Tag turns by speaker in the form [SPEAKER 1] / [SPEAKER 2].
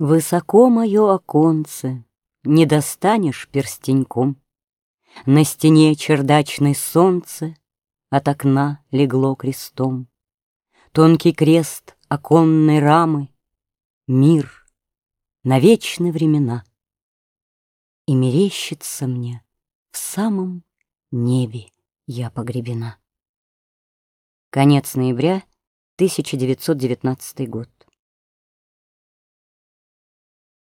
[SPEAKER 1] Высоко мое оконце, Не достанешь перстеньком. На стене чердачной солнце От окна легло крестом. Тонкий крест оконной рамы, Мир на вечные времена. И мерещится мне в самом небе я погребена. Конец ноября, 1919 год.